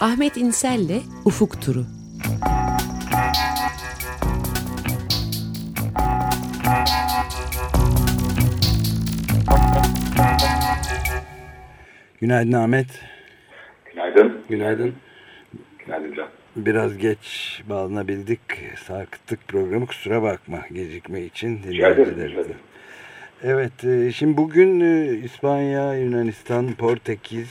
Ahmet İnsel'le Ufuk Turu. Günaydın Ahmet. Günaydın. Günaydın. Günaydın Can. Biraz geç bağlanabildik. Sarkıttık programı kusura bakma gecikme için. Rica ederim. Rica ederim. Evet, e, şimdi bugün e, İspanya, Yunanistan, Portekiz,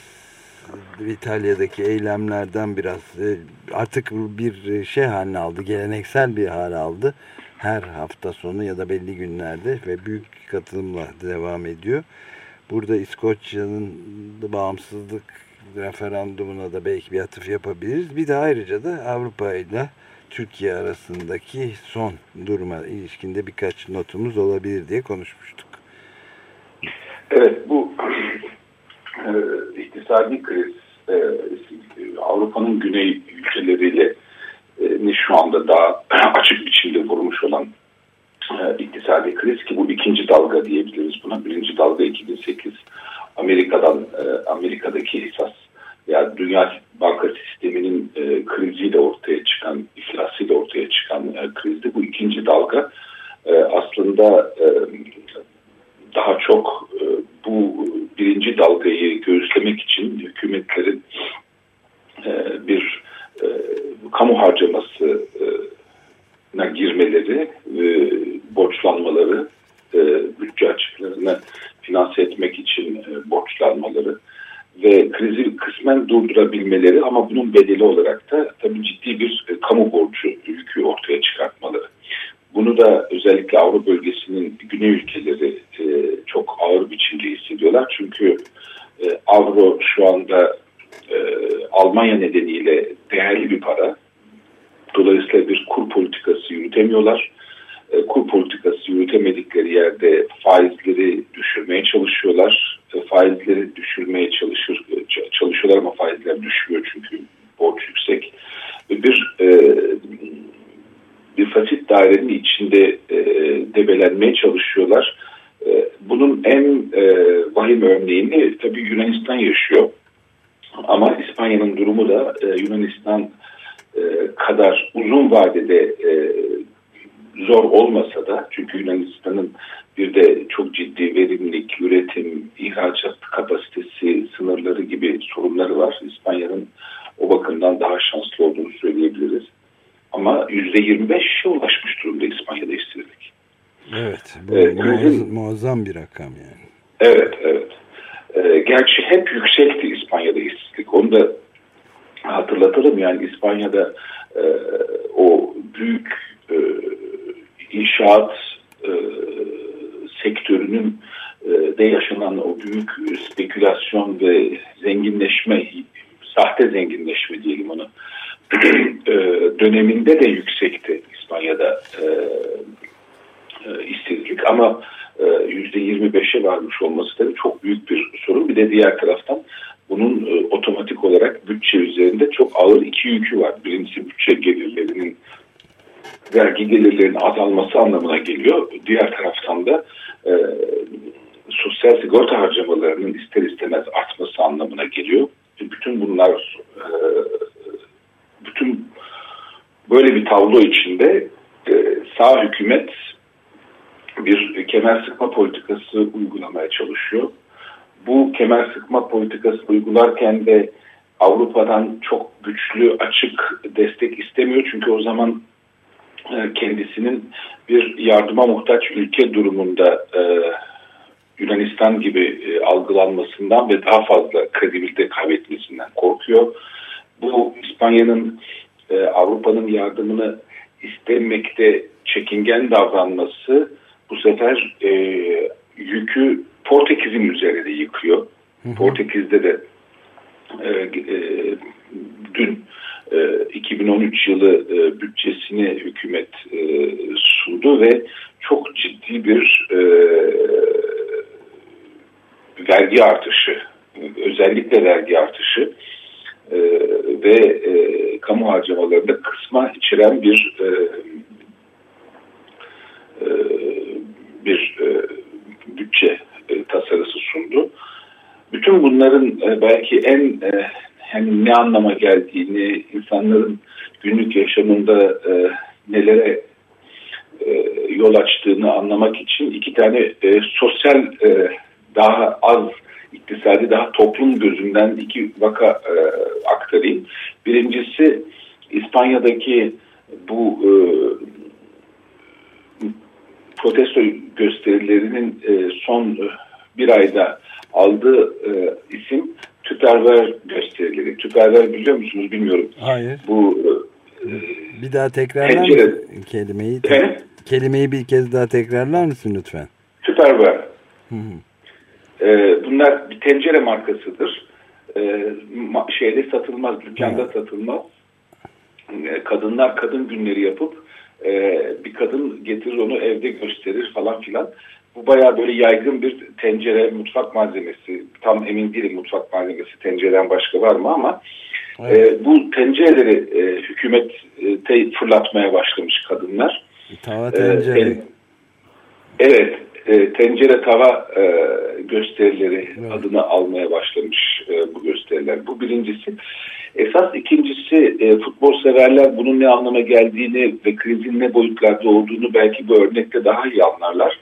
İtalya'daki eylemlerden biraz e, artık bir şey haline aldı, geleneksel bir hal aldı. Her hafta sonu ya da belli günlerde ve büyük katılımla devam ediyor. Burada İskoçya'nın bağımsızlık referandumuna da belki bir atıf yapabiliriz. Bir de ayrıca da Avrupa ile Türkiye arasındaki son duruma ilişkinde birkaç notumuz olabilir diye konuşmuştuk. Evet bu e, iktisadi kriz e, Avrupa'nın güney ülkeleriyle e, şu anda daha açık biçimde vurmuş olan e, iktisadi kriz ki bu ikinci dalga diyebiliriz buna. Birinci dalga 2008 Amerika'dan e, Amerika'daki esas yani dünya banka sisteminin e, kriziyle ortaya çıkan, iflasıyla ortaya çıkan e, krizdi. Bu ikinci dalga e, aslında e, daha çok e, bu birinci dalgayı göğüslemek için hükümetlerin e, bir e, kamu harcaması e, girmeleri, e, borçlanmaları, e, bütçe açıklarını finanse etmek için e, borçlanmaları ve krizi kısmen durdurabilmeleri ama bunun bedeli olarak da tabii ciddi bir e, kamu borcu yükü ortaya çıkartmaları. Bunu da özellikle Avrupa bölgesinin güney ülkeleri e, çok ağır biçimde hissediyorlar. Çünkü e, avro şu anda e, Almanya nedeniyle değerli bir para. Dolayısıyla bir kur politikası yürütemiyorlar. E, kur politikası yürütemedikleri yerde faizleri düşürmeye çalışıyorlar. E, faizleri düşürmeye çalışır e, çalışıyorlar ama faizler düşmüyor çünkü borç yüksek. Bir e, bir fasit dairenin içinde e, debelenmeye çalışıyorlar. E, bunun en e, vahim örneğini tabii Yunanistan yaşıyor. Ama İspanya'nın durumu da e, Yunanistan e, kadar uzun vadede e, zor olmasa da çünkü Yunanistan'ın bir de çok ciddi verimlilik, üretim, ihracat kapasitesi, sınırları gibi sorunları var. İspanya'nın o bakımdan daha şanslı olduğunu söyleyebiliriz. Ama %25'e ulaşmış durumda İspanya'da işsizlik. Evet, bu ee, muazzam, muazzam bir rakam yani. Evet, evet. Ee, gerçi hep yüksekti İspanya'da işsizlik. Onu da hatırlatalım yani İspanya'da e, o büyük e, inşaat e, sektörünün e, de yaşanan o büyük spekülasyon ve zenginleşme, sahte zenginleşme diyelim onu döneminde de yüksekti İspanya'da e, e, işsizlik ama yüzde 25'e varmış olması tabii çok büyük bir sorun. Bir de diğer taraftan bunun e, otomatik olarak bütçe üzerinde çok ağır iki yükü var. Birincisi bütçe gelirlerinin vergi gelirlerinin azalması anlamına geliyor. Diğer taraftan da e, sosyal sigorta harcamalarının ister istemez artması anlamına geliyor. Bütün bunlar e, bütün böyle bir tablo içinde e, sağ hükümet bir kemer sıkma politikası uygulamaya çalışıyor. Bu kemer sıkma politikası uygularken de Avrupa'dan çok güçlü açık destek istemiyor. Çünkü o zaman e, kendisinin bir yardıma muhtaç ülke durumunda e, Yunanistan gibi algılanmasından ve daha fazla kredibilite kaybetmesinden korkuyor. Bu İspanya'nın Avrupa'nın yardımını istemekte çekingen davranması bu sefer yükü Portekiz'in üzerinde yıkıyor. Hı hı. Portekiz'de de dün 2013 e, yılı e, bütçesini hükümet e, sundu ve çok ciddi bir vergi artışı, özellikle vergi artışı ve kamu harcamalarında kısma içeren bir bir bütçe tasarısı sundu. Bütün bunların belki en yani ne anlama geldiğini, insanların günlük yaşamında e, nelere e, yol açtığını anlamak için iki tane e, sosyal e, daha az iktisadi daha toplum gözünden iki vaka e, aktarayım. Birincisi İspanya'daki bu e, protesto gösterilerinin e, son bir ayda aldığı e, isim Tüperver gösterileri. Tüperver biliyor musunuz bilmiyorum. Hayır. Bu e, bir daha tekrarlar mısın kelimeyi? Te kelimeyi bir kez daha tekrarlar mısın lütfen? Tüperver. Hı hı. E, bunlar bir tencere markasıdır. E, şeyde satılmaz, dükkanda satılmaz. E, kadınlar kadın günleri yapıp e, bir kadın getirir onu evde gösterir falan filan. Bu baya böyle yaygın bir tencere mutfak malzemesi. Tam emin değilim mutfak malzemesi tencereden başka var mı ama evet. e, bu tencereleri e, hükümete fırlatmaya başlamış kadınlar. Tava tencere. E, evet e, tencere tava e, gösterileri evet. adını almaya başlamış e, bu gösteriler. Bu birincisi. Esas ikincisi e, futbol severler bunun ne anlama geldiğini ve krizin ne boyutlarda olduğunu belki bu örnekte daha iyi anlarlar.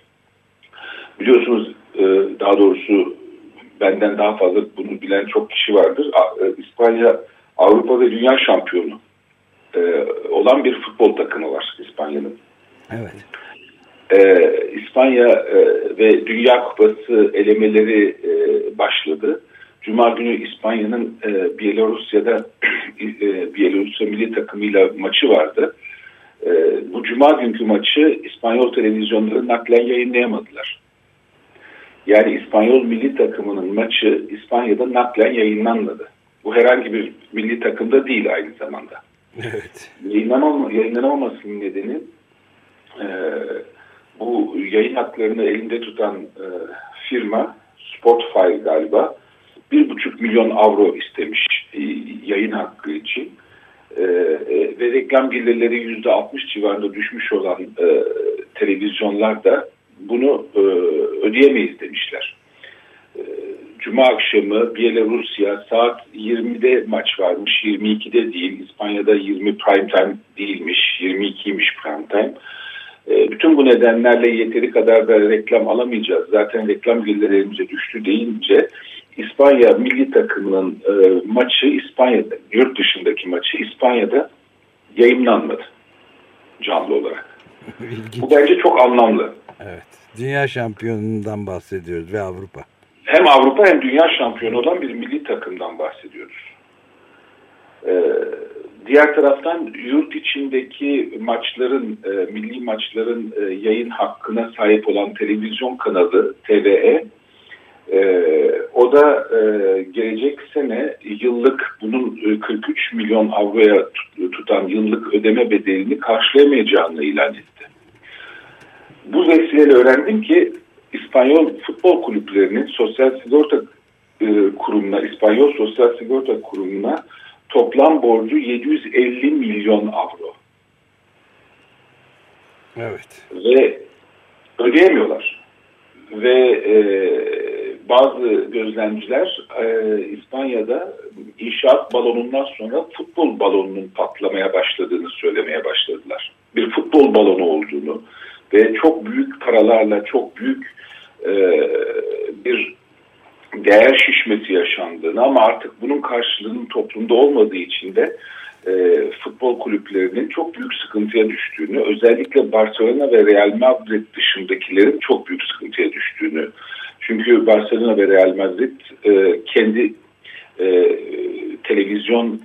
Biliyorsunuz e, daha doğrusu benden daha fazla bunu bilen çok kişi vardır. E, İspanya Avrupa ve Dünya şampiyonu e, olan bir futbol takımı var İspanya'nın. Evet. İspanya ve Dünya Kupası elemeleri başladı. Cuma günü İspanya'nın e, Bielorusya'da e, Bielorusya milli takımıyla maçı vardı. E, bu cuma günkü maçı İspanyol televizyonları naklen yayınlayamadılar. Yani İspanyol milli takımının maçı İspanya'da naklen yayınlanmadı. Bu herhangi bir milli takımda değil aynı zamanda. Evet. Yayınlanam yayınlanamamasının nedeni e, bu yayın haklarını elinde tutan e, firma Spotify galiba bir buçuk milyon avro istemiş e, yayın hakkı için. E, e, ve reklam gelirleri yüzde altmış civarında düşmüş olan e, televizyonlar da bunu e, ödeyemeyiz demişler. E, Cuma akşamı Bielorusya saat 20'de maç varmış, 22'de değil. İspanya'da 20 prime time değilmiş, 22'ymiş prime time. Bütün bu nedenlerle yeteri kadar da reklam alamayacağız. Zaten reklam gelirleri elimize düştü deyince İspanya milli takımının e, maçı İspanya'da, yurt dışındaki maçı İspanya'da yayınlanmadı canlı olarak. Bu bence çok anlamlı. Evet. Dünya şampiyonundan bahsediyoruz ve Avrupa. Hem Avrupa hem dünya şampiyonu olan bir milli takımdan bahsediyoruz. Ee, diğer taraftan yurt içindeki maçların, e, milli maçların e, yayın hakkına sahip olan televizyon kanalı TVE e, o da e, gelecek sene yıllık bunun 43 milyon avroya tutan yıllık ödeme bedelini karşılayamayacağını ilan etti. Bu vesileyle öğrendim ki İspanyol futbol kulüplerinin sosyal sigorta e, kurumuna, İspanyol Sosyal Sigorta Kurumu'na toplam borcu 750 milyon avro. Evet. Ve ödeyemiyorlar. Ve e, bazı gözlemciler e, İspanya'da inşaat balonundan sonra futbol balonunun patlamaya başladığını söylemeye başladılar. Bir futbol balonu olduğunu ve çok büyük paralarla çok büyük e, bir değer şişmesi yaşandığını ama artık bunun karşılığının toplumda olmadığı için de e, futbol kulüplerinin çok büyük sıkıntıya düştüğünü, özellikle Barcelona ve Real Madrid dışındakilerin çok büyük sıkıntıya düştüğünü çünkü Barcelona ve Real Madrid e, kendi e, televizyon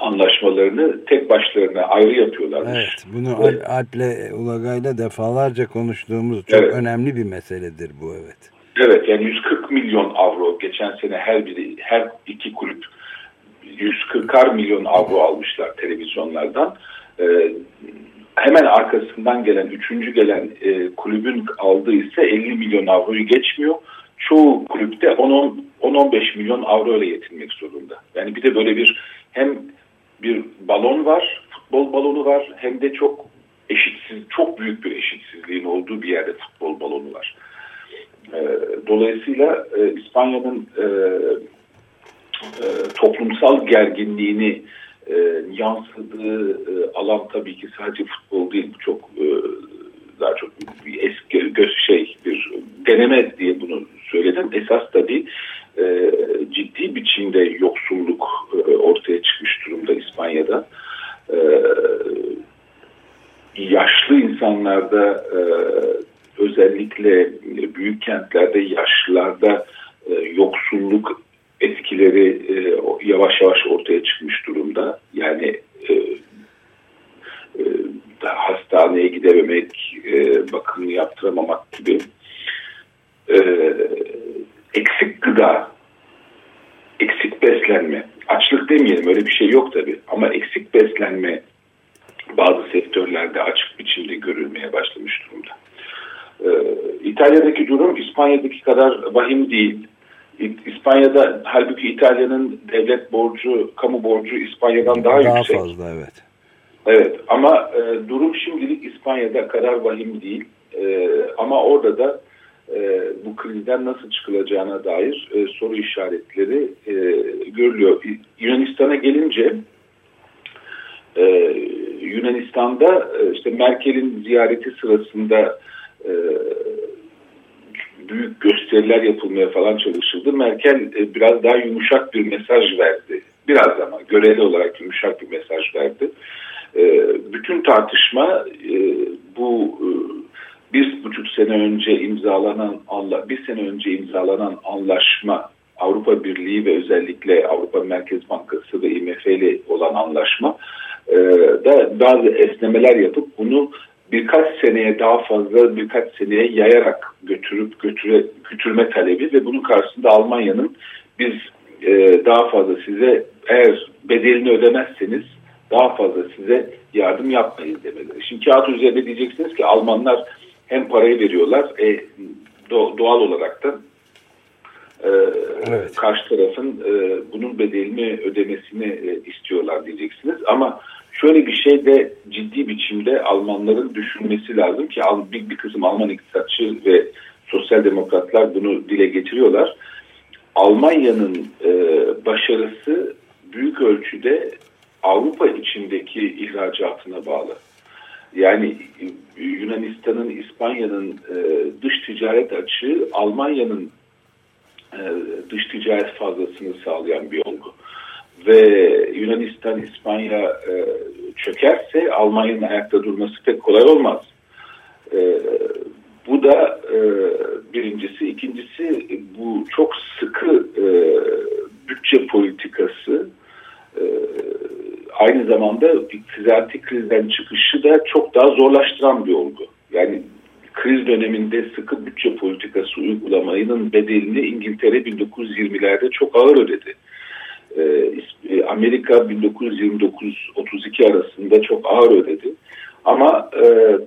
anlaşmalarını tek başlarına ayrı yapıyorlarmış. Evet, bunu evet. Alp'le Ulagay'la defalarca konuştuğumuz çok evet. önemli bir meseledir bu evet. Evet yani 140 milyon avro geçen sene her biri her iki kulüp 140'ar milyon avro almışlar televizyonlardan. Ee, hemen arkasından gelen, üçüncü gelen e, kulübün aldığı ise 50 milyon avroyu geçmiyor. Çoğu kulüpte 10-15 milyon avro ile yetinmek zorunda. Yani bir de böyle bir hem bir balon var, futbol balonu var hem de çok eşitsiz, çok büyük bir eşitsizliğin olduğu bir yerde futbol balonu var. E, dolayısıyla e, İspanya'nın e, e, toplumsal gerginliğini e, yansıdığı e, alan tabii ki sadece futbol değil. Bu çok e, daha çok bir eski göz şey bir deneme diye bunu söyledim. Esas tabii e, ciddi biçimde yoksulluk e, ortaya çıkmış durumda İspanya'da. E, yaşlı insanlarda e, özellikle büyük kentlerde yaşlılarda e, yoksulluk etkileri e, yavaş yavaş ortaya çıkmış durumda. Yani e, e, hastaneye gidememek, e, bakım yaptıramamak gibi e, eksik gıda, eksik beslenme, açlık demeyelim öyle bir şey yok tabi ama eksik beslenme bazı sektörlerde açık biçimde görülmeye başlamış durumda. Ee, İtalya'daki durum İspanya'daki kadar vahim değil. İspanya'da halbuki İtalya'nın devlet borcu, kamu borcu İspanya'dan daha, daha yüksek. Daha fazla evet. Evet ama e, durum şimdilik İspanya'da kadar vahim değil. E, ama orada da e, bu krizden nasıl çıkılacağına dair e, soru işaretleri e, görülüyor. Yunanistan'a gelince e, Yunanistan'da e, işte Merkel'in ziyareti sırasında e, büyük gösteriler yapılmaya falan çalışıldı. Merkel e, biraz daha yumuşak bir mesaj verdi. Biraz ama göreli olarak yumuşak bir mesaj verdi. E, bütün tartışma e, bu bir buçuk sene önce imzalanan bir sene önce imzalanan anlaşma Avrupa Birliği ve özellikle Avrupa Merkez Bankası ve IMF ile olan anlaşma da bazı esnemeler yapıp bunu birkaç seneye daha fazla birkaç seneye yayarak götürüp götüre, götürme talebi ve bunun karşısında Almanya'nın biz e, daha fazla size eğer bedelini ödemezseniz daha fazla size yardım yapmayız demeleri. Şimdi kağıt üzerinde diyeceksiniz ki Almanlar hem parayı veriyorlar e, doğal olarak da e, evet. karşı tarafın e, bunun bedelini ödemesini e, istiyorlar diyeceksiniz. Ama şöyle bir şey de ciddi biçimde Almanların düşünmesi lazım ki bir, bir kısım Alman iktisatçı ve sosyal demokratlar bunu dile getiriyorlar. Almanya'nın e, başarısı büyük ölçüde Avrupa içindeki ihracatına bağlı. Yani Yunanistan'ın, İspanya'nın e, dış ticaret açığı Almanya'nın e, dış ticaret fazlasını sağlayan bir olgu. Ve Yunanistan, İspanya e, çökerse Almanya'nın ayakta durması pek kolay olmaz. E, bu da e, birincisi. ikincisi bu çok sıkı e, bütçe politikası e, aynı zamanda iktisadi krizden çıkışı da çok daha zorlaştıran bir olgu. Yani kriz döneminde sıkı bütçe politikası uygulamayının bedelini İngiltere 1920'lerde çok ağır ödedi. Ee, e, Amerika 1929-32 arasında çok ağır ödedi. Ama e,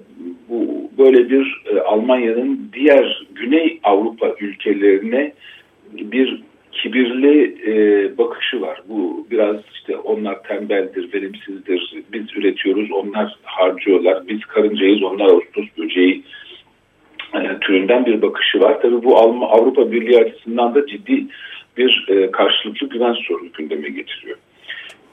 bu böyle bir e, Almanya'nın diğer Güney Avrupa ülkelerine bir kibirli e, bakışı var. Bu biraz işte onlar tembeldir, verimsizdir, biz üretiyoruz, onlar harcıyorlar, biz karıncayız, onlar Ağustos böceği e, türünden bir bakışı var. Tabii bu Avrupa Birliği açısından da ciddi bir e, karşılıklı güven sorunu gündeme getiriyor.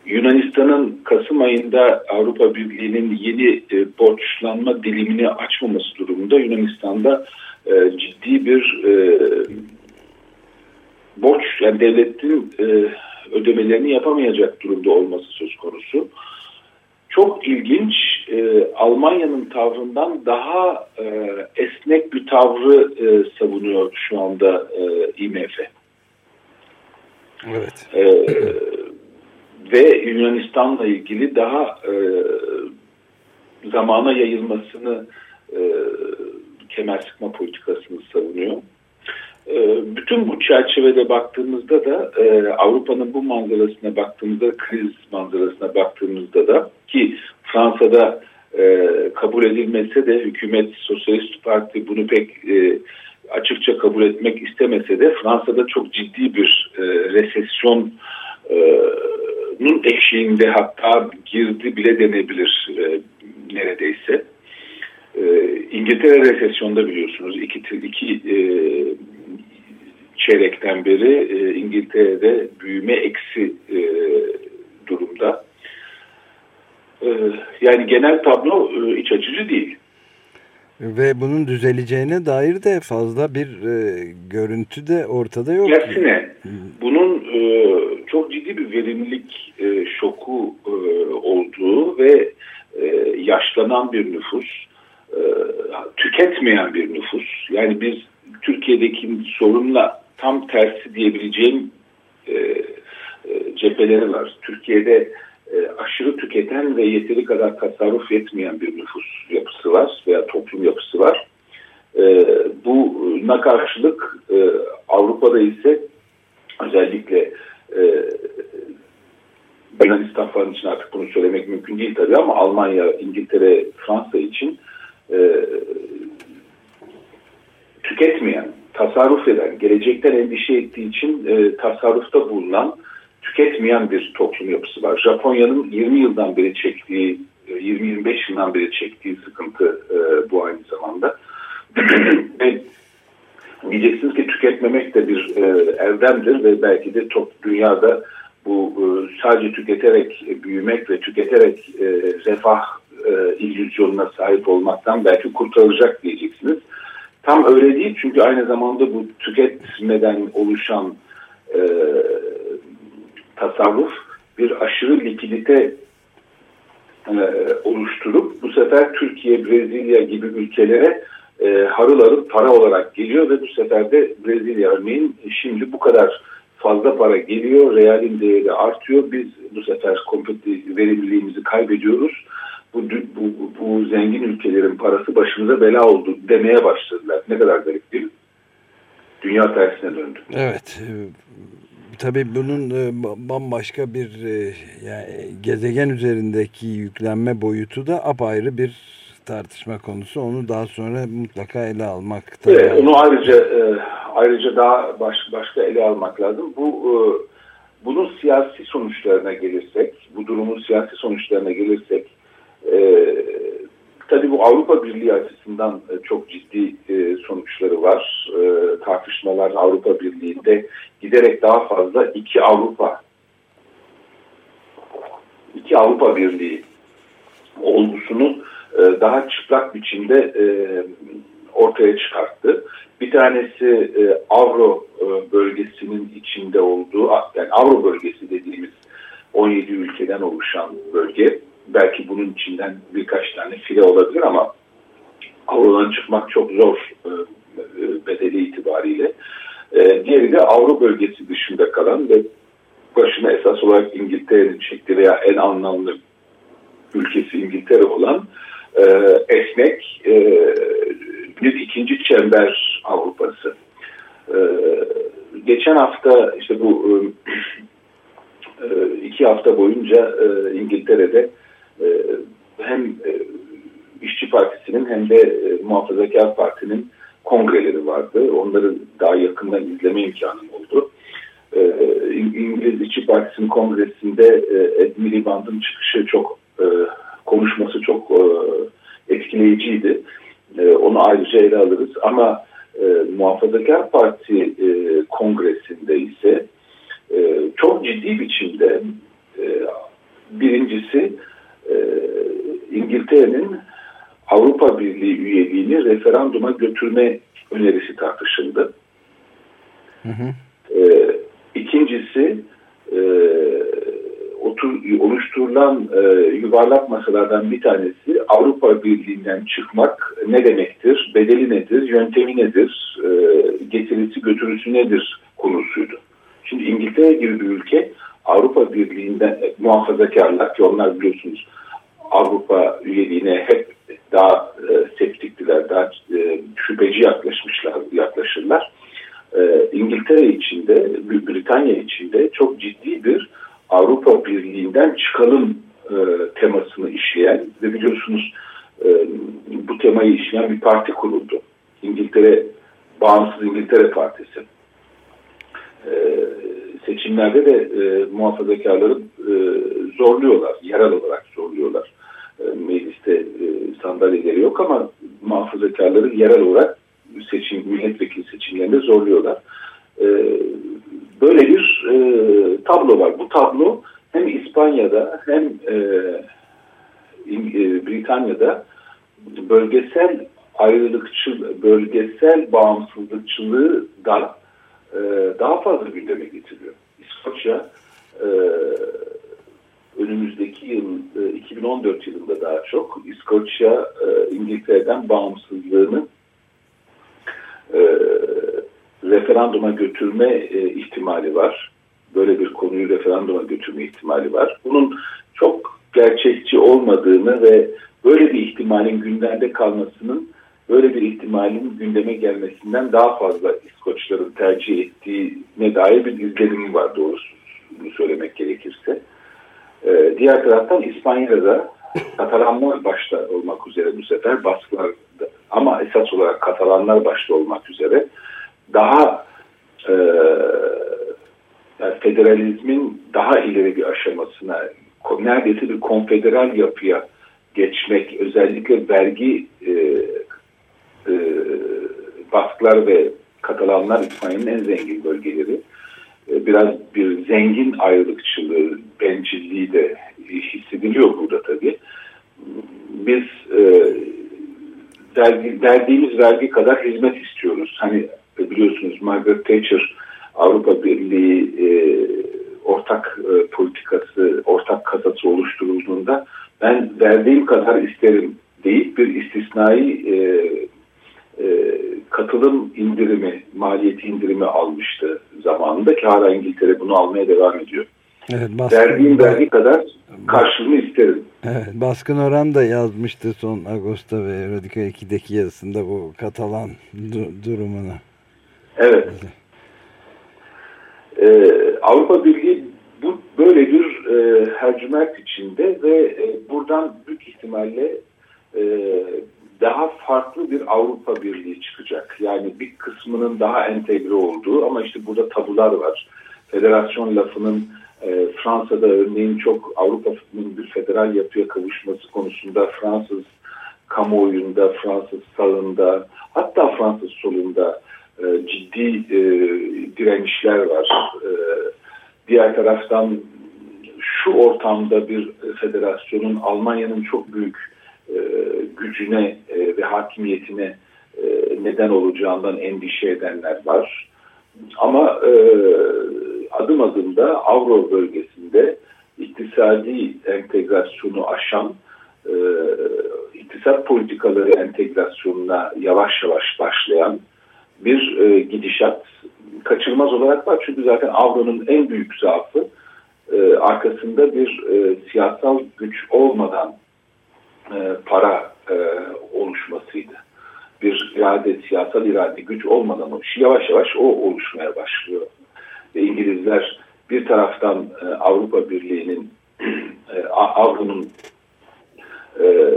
Yunanistan'ın Kasım ayında Avrupa Birliği'nin yeni e, borçlanma dilimini açmaması durumunda Yunanistan'da e, ciddi bir e, borç yani devletin e, ödemelerini yapamayacak durumda olması söz konusu. Çok ilginç e, Almanya'nın tavrından daha e, esnek bir tavrı e, savunuyor şu anda e, IMF. Evet. E, ve Yunanistan'la ilgili daha e, zamana yayılmasını e, kemer sıkma politikasını savunuyor. E, bütün bu çerçevede baktığımızda da e, Avrupa'nın bu manzarasına baktığımızda, kriz manzarasına baktığımızda da ki Fransa'da e, kabul edilmese de hükümet Sosyalist Parti bunu pek e, açıkça kabul etmek istemese de Fransa'da çok ciddi bir e, resesyonun eşiğinde hatta girdi bile denebilir e, neredeyse. E, İngiltere resesyonda biliyorsunuz iki, iki e, çeyrekten beri e, İngiltere'de büyüme eksi e, durumda. E, yani genel tablo e, iç açıcı değil. Ve bunun düzeleceğine dair de fazla bir e, görüntü de ortada yok. Tersine bunun e, çok ciddi bir verimlilik e, şoku e, olduğu ve e, yaşlanan bir nüfus, e, tüketmeyen bir nüfus. Yani biz Türkiye'deki sorunla tam tersi diyebileceğim e, e, cepheleri var. Türkiye'de e, aşırı tüketen ve yeteri kadar tasarruf etmeyen bir nüfus yapısı var veya toplum yapısı var. E, buna karşılık e, Avrupa'da ise özellikle e, Yunanistan falan için artık bunu söylemek mümkün değil tabii ama Almanya, İngiltere, Fransa için e, tüketmeyen, tasarruf eden, gelecekten endişe ettiği için tasarrufta bulunan tüketmeyen bir toplum yapısı var. Japonya'nın 20 yıldan beri çektiği, 20-25 e, yıldan beri çektiği sıkıntı e, bu aynı zamanda. ve diyeceksiniz ki tüketmemek de bir e, erdemdir ve belki de top dünyada bu e, sadece tüketerek büyümek ve tüketerek e, refah e, illüzyonuna sahip olmaktan belki kurtaracak diyeceksiniz. Tam öyle değil çünkü aynı zamanda bu tüketmeden oluşan e, tasarruf bir aşırı likidite e, oluşturup bu sefer Türkiye, Brezilya gibi ülkelere e, harıl harıl para olarak geliyor ve bu sefer de Brezilya örneğin şimdi bu kadar fazla para geliyor, realin değeri artıyor. Biz bu sefer verimliliğimizi kaybediyoruz. Bu, bu, bu zengin ülkelerin parası başımıza bela oldu demeye başladılar. Ne kadar garip değil mi? Dünya tersine döndü. Evet tabii bunun e, bambaşka bir e, yani gezegen üzerindeki yüklenme boyutu da apayrı bir tartışma konusu. Onu daha sonra mutlaka ele almak. Evet, onu ayrıca e, ayrıca daha baş, başka ele almak lazım. Bu bunun siyasi sonuçlarına gelirsek, bu durumun siyasi sonuçlarına gelirsek Tabii bu Avrupa Birliği açısından e, çok ciddi e, sonuçları var. E, tartışmalar Avrupa Birliği'nde giderek daha fazla iki Avrupa iki Avrupa Birliği olgusunu daha çıplak biçimde ortaya çıkarttı. Bir tanesi Avro bölgesinin içinde olduğu, yani Avro bölgesi dediğimiz 17 ülkeden oluşan bölge belki bunun içinden file olabilir ama Avru'dan çıkmak çok zor e, e, bedeli itibariyle. E, diğeri de Avrupa bölgesi dışında kalan ve başına esas olarak İngiltere'nin çektiği veya en anlamlı ülkesi İngiltere olan esnek bir ikinci çember Avrupası. geçen hafta işte bu iki hafta boyunca İngiltere'de e, hem e, İşçi Partisi'nin hem de e, Muhafazakar Parti'nin kongreleri vardı. Onları daha yakından izleme imkanım oldu. İngiliz İşçi Partisi'nin kongresinde Ed Çıkışı çok konuşması çok etkileyiciydi. Onu ayrıca ele alırız. Ama Muhafazakar Parti kongresinde ise çok ciddi biçimde birincisi e, İngiltere'nin Avrupa Birliği üyeliğini referanduma götürme önerisi tartışıldı. Hı hı. E, ikincisi e, oluşturulan e, yuvarlak masalardan bir tanesi Avrupa Birliği'nden çıkmak ne demektir, bedeli nedir, yöntemi nedir, e, getirisi götürüsü nedir konusuydu. Şimdi İngiltere gibi bir ülke Avrupa Birliği'nden e, muhafazakarlar ki onlar biliyorsunuz Avrupa üyeliğine hep daha e, septiktiler, daha e, şüpheci yaklaşmışlar, yaklaşırlar. E, İngiltere içinde, Britanya içinde çok ciddi bir Avrupa Birliği'nden çıkalım e, temasını işleyen ve biliyorsunuz e, bu temayı işleyen bir parti kuruldu. İngiltere, Bağımsız İngiltere Partisi. E, seçimlerde de e, muhafazakarları e, zorluyorlar, yerel olarak zorluyorlar. E, mecliste e, sandalyeleri yok ama muhafazakarları yerel olarak seçim, milletvekili seçimlerinde zorluyorlar. E, böyle bir e, tablo var. Bu tablo hem İspanya'da hem e, e Britanya'da bölgesel ayrılıkçı, bölgesel bağımsızlıkçılığı da e, daha fazla gündeme getiriyor. İskoçya e, önümüzdeki yıl e, 2014 yılında daha çok İskoçya e, İngiltere'den bağımsızlığını e, referanduma götürme e, ihtimali var. Böyle bir konuyu referanduma götürme ihtimali var. Bunun çok gerçekçi olmadığını ve böyle bir ihtimalin gündemde kalmasının böyle bir ihtimalin gündeme gelmesinden daha fazla İskoçların tercih ettiğine dair bir izlenimi var doğrusu söylemek gerekirse. Ee, diğer taraftan İspanya'da Katalanlar başta olmak üzere bu sefer baskılar ama esas olarak Katalanlar başta olmak üzere daha e, yani federalizmin daha ileri bir aşamasına neredeyse bir konfederal yapıya geçmek özellikle vergi e, e, Basklar ve Katalanlar İspanya'nın en zengin bölgeleri. E, biraz bir zengin ayrılıkçılığı, bencilliği de hissediliyor burada tabii. Biz e, vergi, verdiğimiz vergi kadar hizmet istiyoruz. Hani biliyorsunuz Margaret Thatcher Avrupa Birliği e, ortak e, politikası, ortak kasası oluşturulduğunda ben verdiğim kadar isterim deyip bir istisnai e, e, katılım indirimi, maliyeti indirimi almıştı zamanında ki hala İngiltere bunu almaya devam ediyor. Evet, baskın, Verdiğim vergi kadar karşılığını isterim. Evet, Baskın Oran da yazmıştı son Ağustos ve Radikal 2'deki yazısında bu Katalan du durumunu. Evet. Ee, Avrupa Birliği bu böyle bir e, hercümerk içinde ve e, buradan büyük ihtimalle e, daha farklı bir Avrupa Birliği çıkacak. Yani bir kısmının daha entegre olduğu ama işte burada tabular var. Federasyon lafının e, Fransa'da örneğin çok Avrupa'nın bir federal yapıya kavuşması konusunda Fransız kamuoyunda, Fransız sağında hatta Fransız solunda e, ciddi e, direnişler var. E, diğer taraftan şu ortamda bir federasyonun Almanya'nın çok büyük gücüne e, ve hakimiyetine e, neden olacağından endişe edenler var. Ama adım adım da Avro bölgesinde iktisadi entegrasyonu aşan iktisat politikaları entegrasyonuna yavaş yavaş başlayan bir gidişat kaçırmaz olarak var. Çünkü zaten Avro'nun en büyük zaafı arkasında bir siyasal güç olmadan e, para e, oluşmasıydı. Bir irade, siyasal irade, güç olmadan o yavaş yavaş o oluşmaya başlıyor. Ve İngilizler bir taraftan e, Avrupa Birliği'nin e, Avrupa'nın e,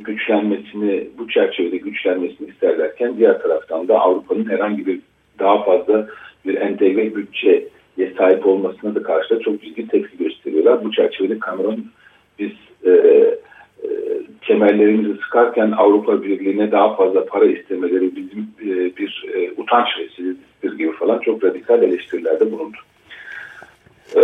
güçlenmesini, bu çerçevede güçlenmesini isterlerken diğer taraftan da Avrupa'nın herhangi bir daha fazla bir entegre bütçeye sahip olmasına da karşı da çok ciddi tepki gösteriyorlar. Bu çerçevede Cameron biz e, kemerlerimizi sıkarken Avrupa Birliği'ne daha fazla para istemeleri bizim e, bir e, utanç vesilesidir gibi falan çok radikal eleştirilerde bulundu. E,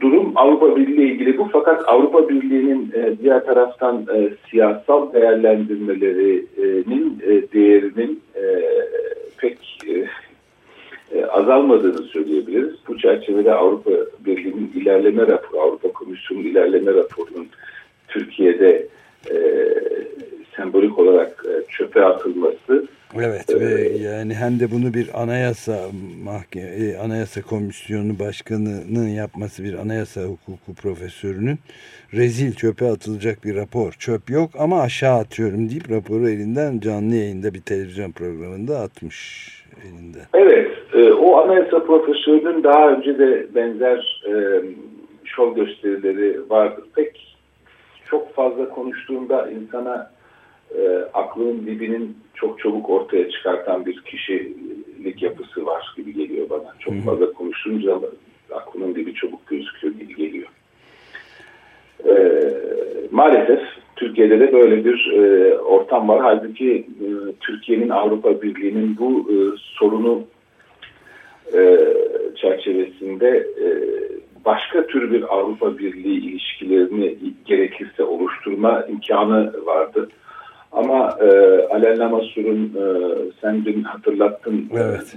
durum Avrupa Birliği ile ilgili bu fakat Avrupa Birliği'nin e, diğer taraftan e, siyasal değerlendirmelerinin e, değerinin e, pek e, e, azalmadığını söyleyebiliriz. Bu çerçevede Avrupa Birliği'nin ilerleme raporu, Avrupa Komisyonu ilerleme raporunun Türkiye'de e, sembolik olarak e, çöpe atılması. Evet e, ve yani hem de bunu bir anayasa mahkeme, anayasa komisyonu başkanının yapması bir anayasa hukuku profesörünün rezil çöpe atılacak bir rapor. Çöp yok ama aşağı atıyorum deyip raporu elinden canlı yayında bir televizyon programında atmış elinde. Evet e, o anayasa profesörünün daha önce de benzer e, şov gösterileri vardır. Pek çok fazla konuştuğunda insana e, aklının dibinin çok çabuk ortaya çıkartan bir kişilik yapısı var gibi geliyor bana. Çok Hı -hı. fazla konuşunca aklının dibi çabuk gözüküyor gibi geliyor. E, maalesef Türkiye'de de böyle bir e, ortam var. Halbuki e, Türkiye'nin Avrupa Birliği'nin bu e, sorunu e, çerçevesinde e, başka tür bir Avrupa Birliği ilişkilerini gerekirse oluşturma imkanı vardı. Ama e, Alain Lamassour'un e, sen dün hatırlattın evet.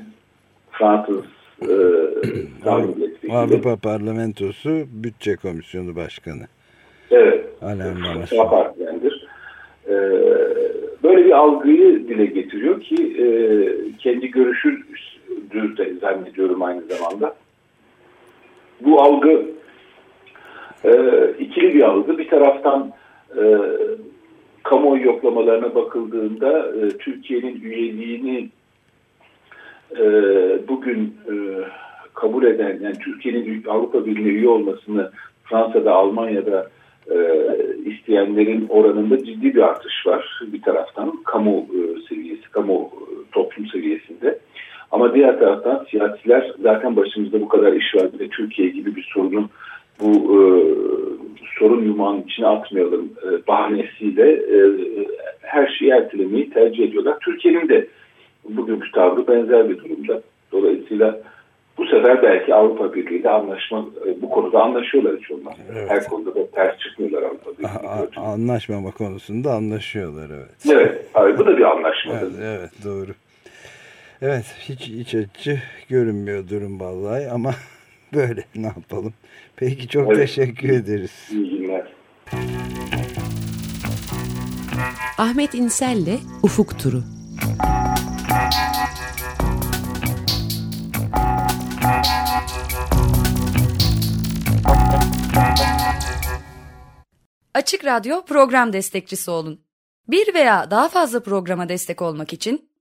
Fransız e, Avrupa Parlamentosu Bütçe Komisyonu Başkanı. Evet. Alain Lamassour. E, böyle bir algıyı dile getiriyor ki e, kendi görüşü zannediyorum aynı zamanda. Bu algı e, ikili bir algı. Bir taraftan e, kamuoyu yoklamalarına bakıldığında e, Türkiye'nin üyeliğini e, bugün e, kabul eden, yani Türkiye'nin Avrupa Birliği'ne üye olmasını Fransa'da, Almanya'da e, isteyenlerin oranında ciddi bir artış var bir taraftan kamu e, seviyesi, kamu e, toplum seviyesinde. Ama diğer taraftan siyasiler zaten başımızda bu kadar iş var ve Türkiye gibi bir sorunun bu e, sorun yumağının içine atmayalım e, bahanesiyle e, her şeyi ertelemeyi tercih ediyorlar. Türkiye'nin de bugünkü tavrı benzer bir durumda. Dolayısıyla bu sefer belki Avrupa Birliği ile anlaşma e, bu konuda anlaşıyorlar hiç olmaz. Evet. Her konuda da ters çıkmıyorlar Avrupa Birliği. Anlaşmama konusunda anlaşıyorlar evet. Evet. Abi, bu da bir anlaşma. Evet, evet doğru. Evet hiç iç açıcı görünmüyor durum vallahi ama böyle ne yapalım. Peki çok evet. teşekkür ederiz. İyi günler. Ahmet İnsel'le Ufuk Turu. Açık Radyo program destekçisi olun. Bir veya daha fazla programa destek olmak için